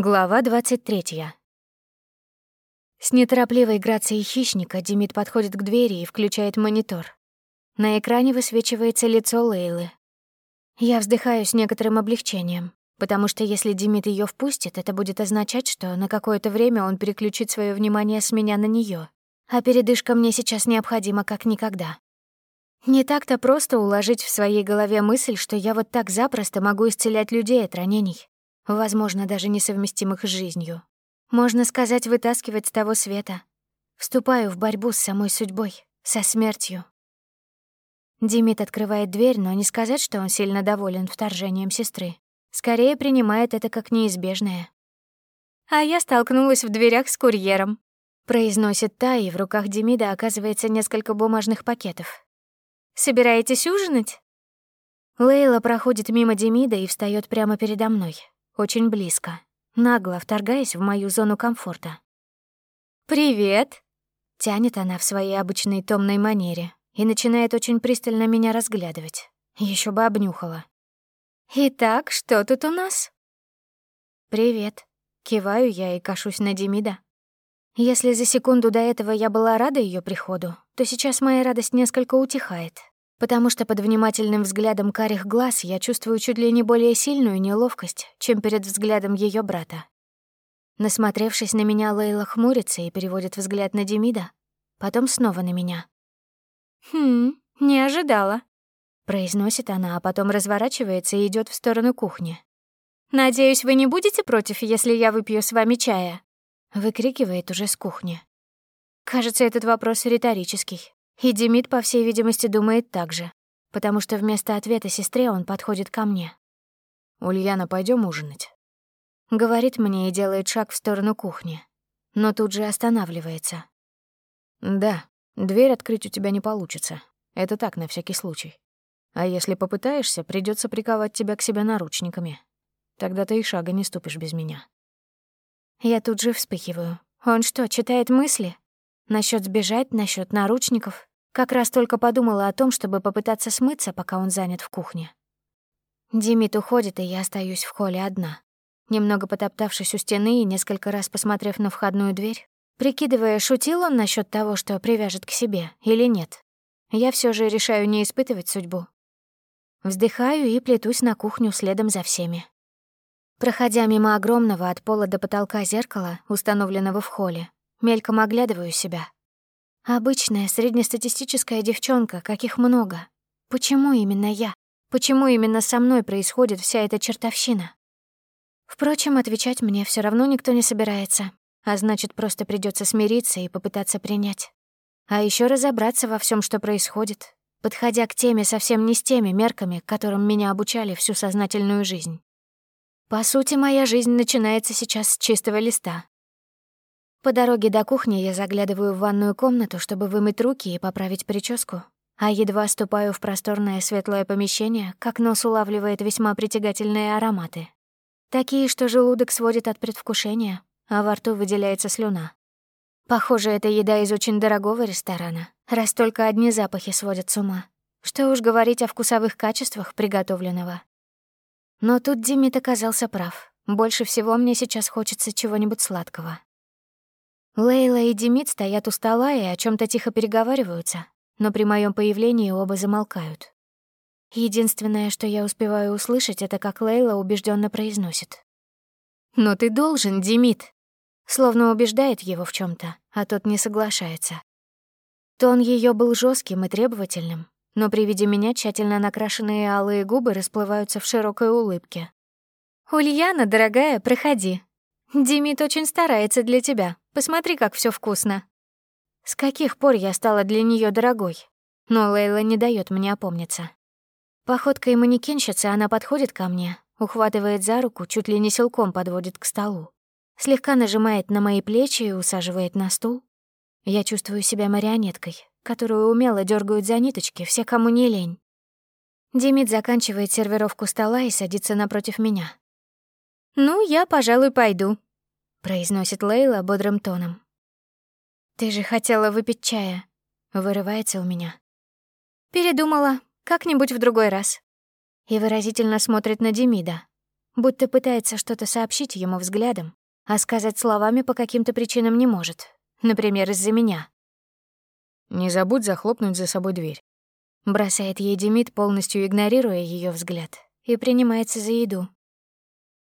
Глава 23. С неторопливой грацией хищника Демид подходит к двери и включает монитор. На экране высвечивается лицо Лейлы. Я вздыхаю с некоторым облегчением, потому что если Демид ее впустит, это будет означать, что на какое-то время он переключит свое внимание с меня на нее, а передышка мне сейчас необходима как никогда. Не так-то просто уложить в своей голове мысль, что я вот так запросто могу исцелять людей от ранений возможно, даже несовместимых с жизнью. Можно сказать, вытаскивать с того света. Вступаю в борьбу с самой судьбой, со смертью. Димит открывает дверь, но не сказать, что он сильно доволен вторжением сестры. Скорее принимает это как неизбежное. «А я столкнулась в дверях с курьером», — произносит та, и в руках Демида оказывается несколько бумажных пакетов. «Собираетесь ужинать?» Лейла проходит мимо Демида и встает прямо передо мной, очень близко, нагло вторгаясь в мою зону комфорта. «Привет!» — тянет она в своей обычной томной манере и начинает очень пристально меня разглядывать. Еще бы обнюхала. «Итак, что тут у нас?» «Привет», — киваю я и кашусь на Демида. Если за секунду до этого я была рада ее приходу, то сейчас моя радость несколько утихает, потому что под внимательным взглядом карих глаз я чувствую чуть ли не более сильную неловкость, чем перед взглядом ее брата. Насмотревшись на меня, Лейла хмурится и переводит взгляд на Демида, потом снова на меня. «Хм, не ожидала», — произносит она, а потом разворачивается и идет в сторону кухни. «Надеюсь, вы не будете против, если я выпью с вами чая?» — выкрикивает уже с кухни. Кажется, этот вопрос риторический. И Демид, по всей видимости, думает так же, потому что вместо ответа сестре он подходит ко мне. «Ульяна, пойдем ужинать?» Говорит мне и делает шаг в сторону кухни, но тут же останавливается. «Да, дверь открыть у тебя не получится. Это так, на всякий случай. А если попытаешься, придется приковать тебя к себе наручниками. Тогда ты и шага не ступишь без меня». Я тут же вспыхиваю. Он что, читает мысли? Насчет сбежать, насчет наручников? Как раз только подумала о том, чтобы попытаться смыться, пока он занят в кухне. Димит уходит, и я остаюсь в холле одна. Немного потоптавшись у стены и несколько раз посмотрев на входную дверь, прикидывая, шутил он насчет того, что привяжет к себе, или нет. Я все же решаю не испытывать судьбу. Вздыхаю и плетусь на кухню следом за всеми. Проходя мимо огромного от пола до потолка зеркала, установленного в холле, мельком оглядываю себя — Обычная среднестатистическая девчонка, каких много. Почему именно я? Почему именно со мной происходит вся эта чертовщина? Впрочем, отвечать мне все равно никто не собирается, а значит, просто придется смириться и попытаться принять. А еще разобраться во всем, что происходит, подходя к теме совсем не с теми мерками, которым меня обучали всю сознательную жизнь. По сути, моя жизнь начинается сейчас с чистого листа, по дороге до кухни я заглядываю в ванную комнату, чтобы вымыть руки и поправить прическу, а едва ступаю в просторное светлое помещение, как нос улавливает весьма притягательные ароматы. Такие, что желудок сводит от предвкушения, а во рту выделяется слюна. Похоже, это еда из очень дорогого ресторана, раз только одни запахи сводят с ума. Что уж говорить о вкусовых качествах приготовленного. Но тут Димит оказался прав. Больше всего мне сейчас хочется чего-нибудь сладкого. Лейла и Демид стоят у стола и о чем то тихо переговариваются, но при моем появлении оба замолкают. Единственное, что я успеваю услышать, это как Лейла убежденно произносит. «Но ты должен, Демид!» Словно убеждает его в чем то а тот не соглашается. Тон ее был жестким и требовательным, но при виде меня тщательно накрашенные алые губы расплываются в широкой улыбке. «Ульяна, дорогая, проходи. Демид очень старается для тебя, Посмотри, как все вкусно. С каких пор я стала для нее дорогой? Но Лейла не дает мне опомниться. Походкой манекенщицы она подходит ко мне, ухватывает за руку, чуть ли не силком подводит к столу. Слегка нажимает на мои плечи и усаживает на стул. Я чувствую себя марионеткой, которую умело дергают за ниточки все, кому не лень. Демид заканчивает сервировку стола и садится напротив меня. «Ну, я, пожалуй, пойду», — произносит Лейла бодрым тоном. «Ты же хотела выпить чая», — вырывается у меня. «Передумала. Как-нибудь в другой раз». И выразительно смотрит на Демида. будто пытается что-то сообщить ему взглядом, а сказать словами по каким-то причинам не может. Например, из-за меня. «Не забудь захлопнуть за собой дверь», — бросает ей Демид, полностью игнорируя ее взгляд, и принимается за еду.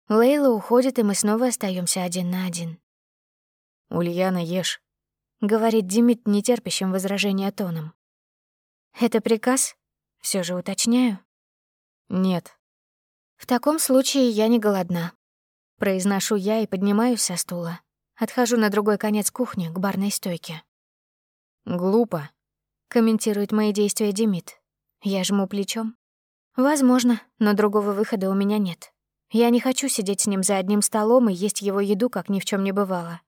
Лейла уходит, и мы снова остаемся один на один. «Ульяна, ешь», — говорит Демид нетерпящим возражения тоном. «Это приказ?» — все же уточняю. «Нет». «В таком случае я не голодна», — произношу я и поднимаюсь со стула. Отхожу на другой конец кухни, к барной стойке. «Глупо», — комментирует мои действия Демид. Я жму плечом. «Возможно, но другого выхода у меня нет. Я не хочу сидеть с ним за одним столом и есть его еду, как ни в чем не бывало.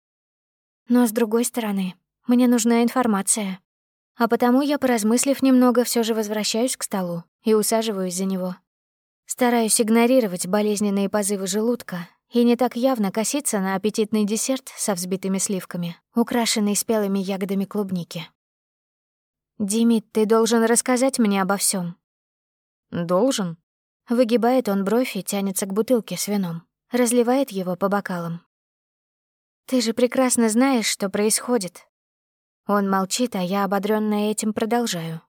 Но, с другой стороны, мне нужна информация. А потому я, поразмыслив немного, все же возвращаюсь к столу и усаживаюсь за него. Стараюсь игнорировать болезненные позывы желудка и не так явно коситься на аппетитный десерт со взбитыми сливками, украшенный спелыми ягодами клубники. «Димит, ты должен рассказать мне обо всем. «Должен?» Выгибает он бровь и тянется к бутылке с вином. Разливает его по бокалам. «Ты же прекрасно знаешь, что происходит». Он молчит, а я, ободрённая этим, продолжаю.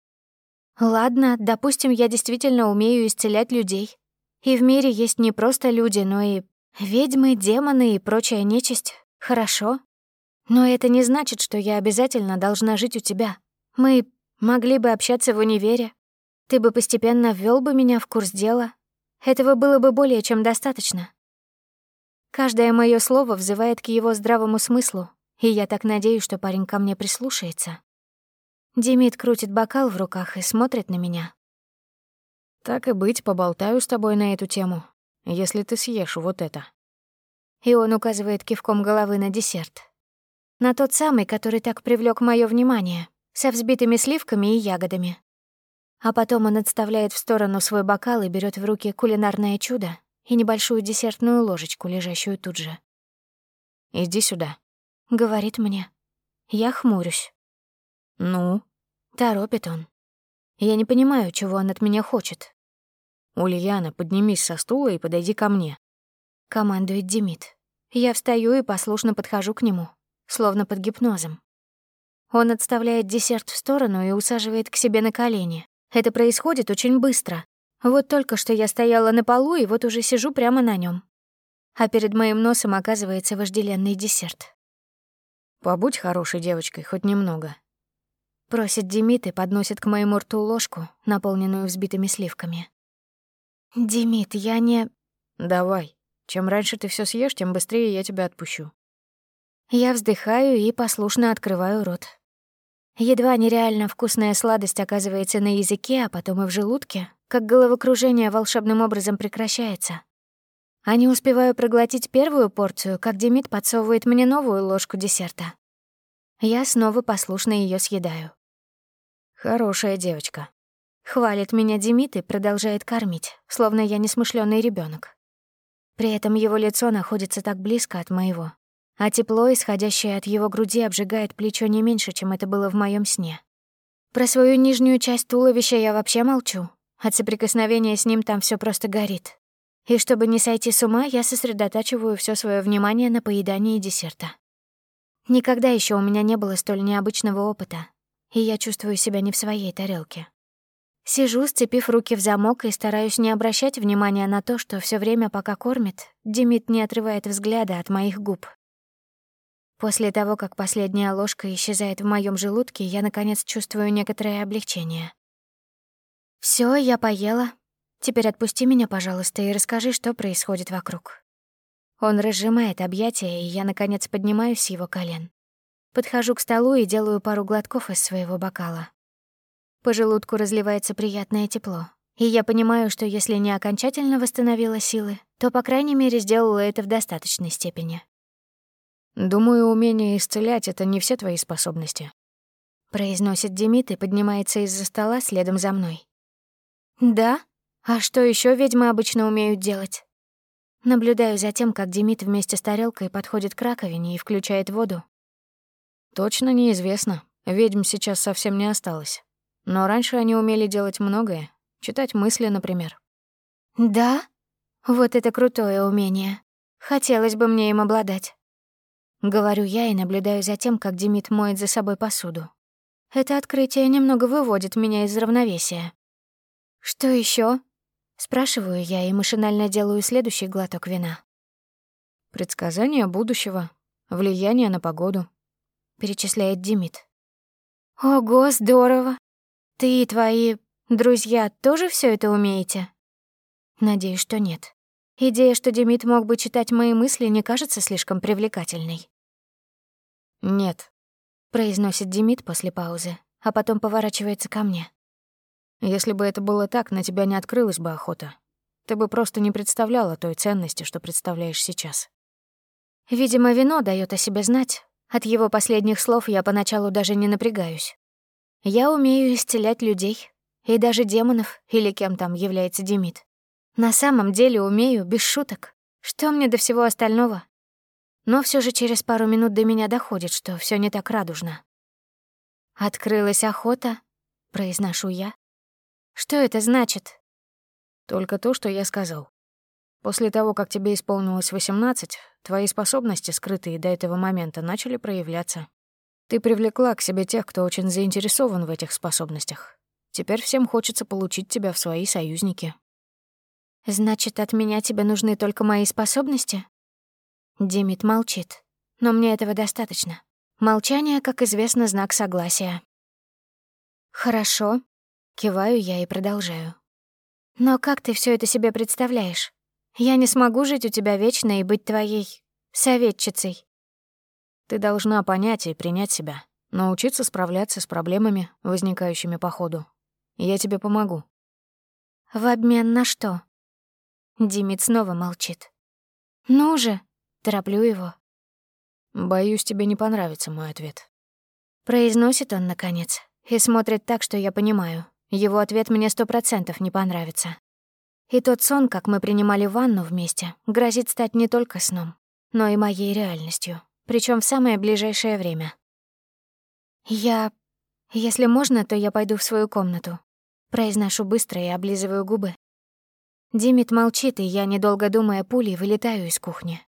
«Ладно, допустим, я действительно умею исцелять людей. И в мире есть не просто люди, но и ведьмы, демоны и прочая нечисть. Хорошо. Но это не значит, что я обязательно должна жить у тебя. Мы могли бы общаться в универе, ты бы постепенно ввел бы меня в курс дела. Этого было бы более чем достаточно. Каждое мое слово взывает к его здравому смыслу, и я так надеюсь, что парень ко мне прислушается. Демид крутит бокал в руках и смотрит на меня. «Так и быть, поболтаю с тобой на эту тему, если ты съешь вот это». И он указывает кивком головы на десерт. На тот самый, который так привлек мое внимание, со взбитыми сливками и ягодами. А потом он отставляет в сторону свой бокал и берет в руки кулинарное чудо и небольшую десертную ложечку, лежащую тут же. «Иди сюда», — говорит мне. Я хмурюсь. «Ну?» — торопит он. Я не понимаю, чего он от меня хочет. «Ульяна, поднимись со стула и подойди ко мне», — командует Демид. Я встаю и послушно подхожу к нему, словно под гипнозом. Он отставляет десерт в сторону и усаживает к себе на колени. Это происходит очень быстро. Вот только что я стояла на полу, и вот уже сижу прямо на нем. А перед моим носом оказывается вожделенный десерт. «Побудь хорошей девочкой, хоть немного», — просит Демид и подносит к моему рту ложку, наполненную взбитыми сливками. «Демид, я не...» «Давай. Чем раньше ты все съешь, тем быстрее я тебя отпущу». Я вздыхаю и послушно открываю рот. Едва нереально вкусная сладость оказывается на языке, а потом и в желудке, как головокружение волшебным образом прекращается. А не успеваю проглотить первую порцию, как Демид подсовывает мне новую ложку десерта. Я снова послушно ее съедаю. «Хорошая девочка», — хвалит меня Демид и продолжает кормить, словно я несмышленый ребенок. При этом его лицо находится так близко от моего, а тепло, исходящее от его груди, обжигает плечо не меньше, чем это было в моем сне. Про свою нижнюю часть туловища я вообще молчу. От соприкосновения с ним там все просто горит. И чтобы не сойти с ума, я сосредотачиваю все свое внимание на поедании десерта. Никогда еще у меня не было столь необычного опыта, и я чувствую себя не в своей тарелке. Сижу, сцепив руки в замок и стараюсь не обращать внимания на то, что все время, пока кормит, Демид не отрывает взгляда от моих губ, После того, как последняя ложка исчезает в моем желудке, я, наконец, чувствую некоторое облегчение. Все, я поела. Теперь отпусти меня, пожалуйста, и расскажи, что происходит вокруг». Он разжимает объятия, и я, наконец, поднимаюсь с его колен. Подхожу к столу и делаю пару глотков из своего бокала. По желудку разливается приятное тепло, и я понимаю, что если не окончательно восстановила силы, то, по крайней мере, сделала это в достаточной степени. «Думаю, умение исцелять — это не все твои способности», — произносит Демид и поднимается из-за стола следом за мной. «Да? А что еще ведьмы обычно умеют делать?» Наблюдаю за тем, как Демид вместе с тарелкой подходит к раковине и включает воду. «Точно неизвестно. Ведьм сейчас совсем не осталось. Но раньше они умели делать многое. Читать мысли, например». «Да?» Вот это крутое умение. Хотелось бы мне им обладать. Говорю я и наблюдаю за тем, как Демид моет за собой посуду. Это открытие немного выводит меня из равновесия. «Что еще? Спрашиваю я и машинально делаю следующий глоток вина. «Предсказание будущего, влияние на погоду», — перечисляет Демид. «Ого, здорово! Ты и твои друзья тоже все это умеете?» Надеюсь, что нет. Идея, что Демид мог бы читать мои мысли, не кажется слишком привлекательной. «Нет», — произносит Демид после паузы, а потом поворачивается ко мне. «Если бы это было так, на тебя не открылась бы охота. Ты бы просто не представляла той ценности, что представляешь сейчас». Видимо, вино дает о себе знать. От его последних слов я поначалу даже не напрягаюсь. Я умею исцелять людей, и даже демонов, или кем там является Демид. На самом деле умею, без шуток. Что мне до всего остального? Но все же через пару минут до меня доходит, что все не так радужно. «Открылась охота», — произношу я. «Что это значит?» «Только то, что я сказал. После того, как тебе исполнилось 18, твои способности, скрытые до этого момента, начали проявляться. Ты привлекла к себе тех, кто очень заинтересован в этих способностях. Теперь всем хочется получить тебя в свои союзники. Значит, от меня тебе нужны только мои способности? Димит молчит, но мне этого достаточно. Молчание, как известно, знак согласия. Хорошо, киваю я и продолжаю. Но как ты все это себе представляешь? Я не смогу жить у тебя вечно и быть твоей советчицей. Ты должна понять и принять себя, научиться справляться с проблемами, возникающими по ходу. Я тебе помогу. В обмен на что? Димит снова молчит. «Ну же!» — тороплю его. «Боюсь, тебе не понравится мой ответ». Произносит он, наконец, и смотрит так, что я понимаю. Его ответ мне сто процентов не понравится. И тот сон, как мы принимали ванну вместе, грозит стать не только сном, но и моей реальностью, причем в самое ближайшее время. Я... Если можно, то я пойду в свою комнату. Произношу быстро и облизываю губы, Димит молчит, и я, недолго думая, пулей вылетаю из кухни.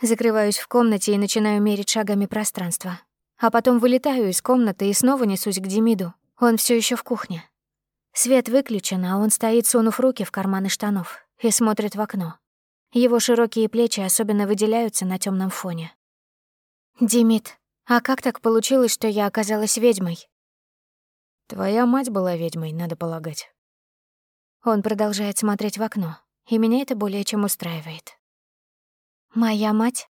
Закрываюсь в комнате и начинаю мерить шагами пространство. А потом вылетаю из комнаты и снова несусь к Демиду. Он все еще в кухне. Свет выключен, а он стоит, сунув руки в карманы штанов, и смотрит в окно. Его широкие плечи особенно выделяются на темном фоне. «Димит, а как так получилось, что я оказалась ведьмой?» «Твоя мать была ведьмой, надо полагать». Он продолжает смотреть в окно, и меня это более чем устраивает. Моя мать?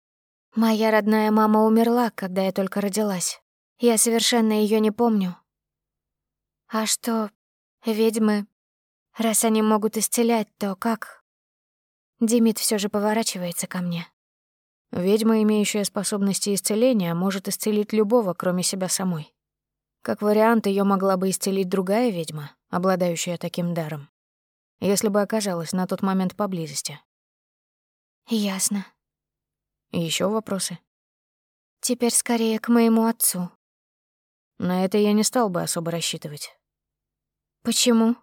Моя родная мама умерла, когда я только родилась. Я совершенно ее не помню. А что, ведьмы, раз они могут исцелять, то как? Димит все же поворачивается ко мне. Ведьма, имеющая способности исцеления, может исцелить любого, кроме себя самой. Как вариант, ее могла бы исцелить другая ведьма, обладающая таким даром если бы оказалась на тот момент поблизости. Ясно. Еще вопросы? Теперь скорее к моему отцу. На это я не стал бы особо рассчитывать. Почему?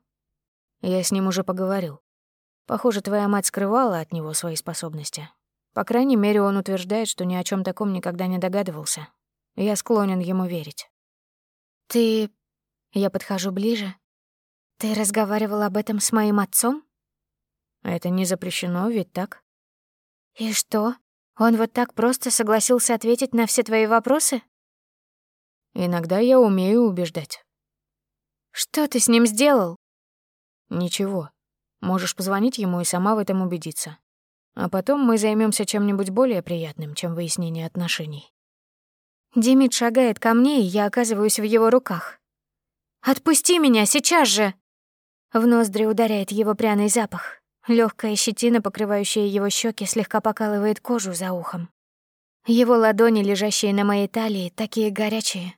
Я с ним уже поговорил. Похоже, твоя мать скрывала от него свои способности. По крайней мере, он утверждает, что ни о чем таком никогда не догадывался. Я склонен ему верить. Ты... Я подхожу ближе, «Ты разговаривал об этом с моим отцом?» «Это не запрещено, ведь так?» «И что? Он вот так просто согласился ответить на все твои вопросы?» «Иногда я умею убеждать». «Что ты с ним сделал?» «Ничего. Можешь позвонить ему и сама в этом убедиться. А потом мы займемся чем-нибудь более приятным, чем выяснение отношений». Димит шагает ко мне, и я оказываюсь в его руках. «Отпусти меня сейчас же!» В ноздри ударяет его пряный запах. Легкая щетина, покрывающая его щеки, слегка покалывает кожу за ухом. Его ладони, лежащие на моей талии, такие горячие.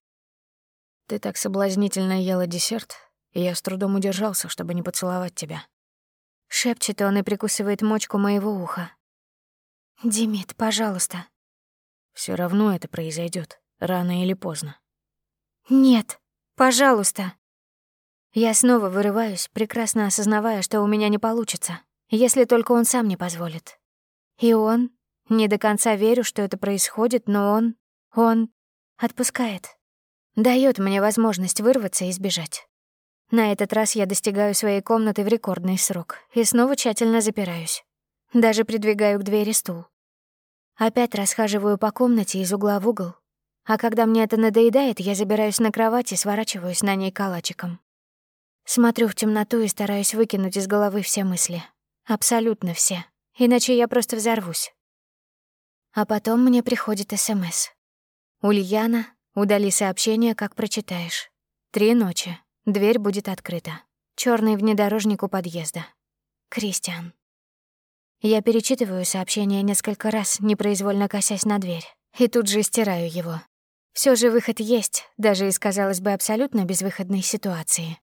Ты так соблазнительно ела десерт, и я с трудом удержался, чтобы не поцеловать тебя. Шепчет он и прикусывает мочку моего уха. «Димит, пожалуйста». Все равно это произойдет, рано или поздно. «Нет, пожалуйста». Я снова вырываюсь, прекрасно осознавая, что у меня не получится. Если только он сам не позволит. И он... Не до конца верю, что это происходит, но он... Он... Отпускает. Дает мне возможность вырваться и сбежать. На этот раз я достигаю своей комнаты в рекордный срок и снова тщательно запираюсь. Даже придвигаю к двери стул. Опять расхаживаю по комнате из угла в угол, а когда мне это надоедает, я забираюсь на кровать и сворачиваюсь на ней калачиком. Смотрю в темноту и стараюсь выкинуть из головы все мысли. Абсолютно все. Иначе я просто взорвусь. А потом мне приходит СМС. «Ульяна, удали сообщение, как прочитаешь. Три ночи. Дверь будет открыта. Черный внедорожник у подъезда. Кристиан». Я перечитываю сообщение несколько раз, непроизвольно косясь на дверь, и тут же стираю его. Все же выход есть, даже из, казалось бы, абсолютно безвыходной ситуации.